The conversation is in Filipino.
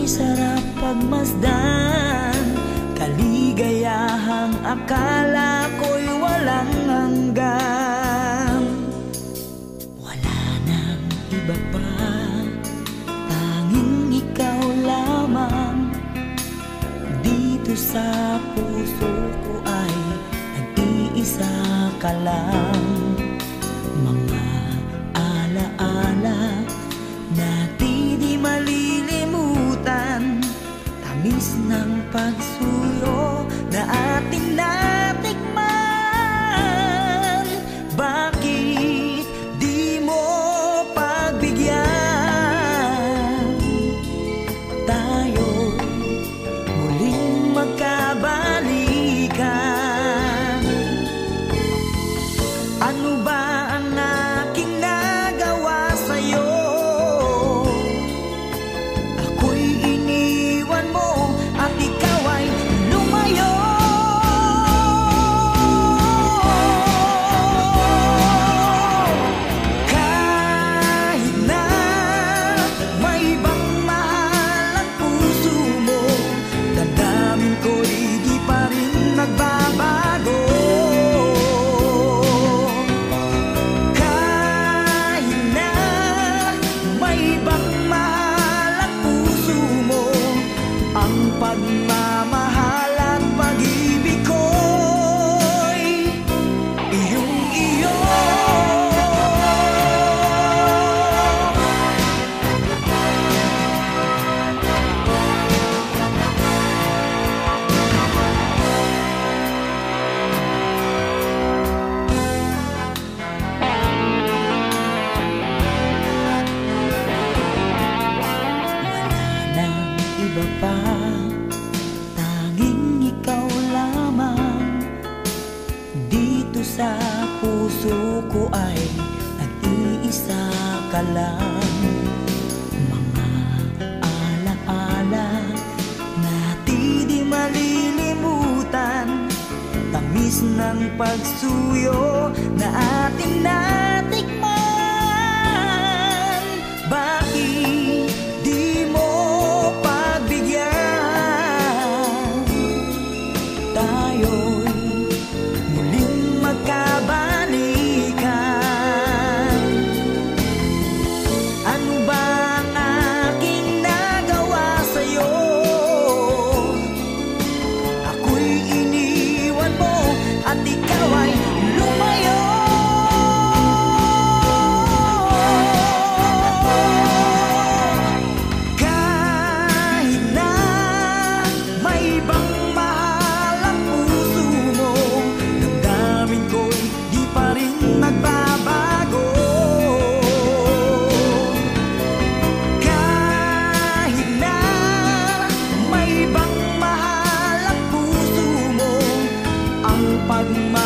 May sarap pagmasdan Kaligayahang akala ko'y walang hanggan. Wala nang iba pa Tanging ikaw lamang. Dito sa puso ko ay Nag-iisa ka lang. Mga alaala -ala, ng pagsuyo na ating lahat. tamis ng pagsuyo na ating natikman. Bakit di mo pagbigyan tayo? pagmamahal ang puso mo ang pagmamahal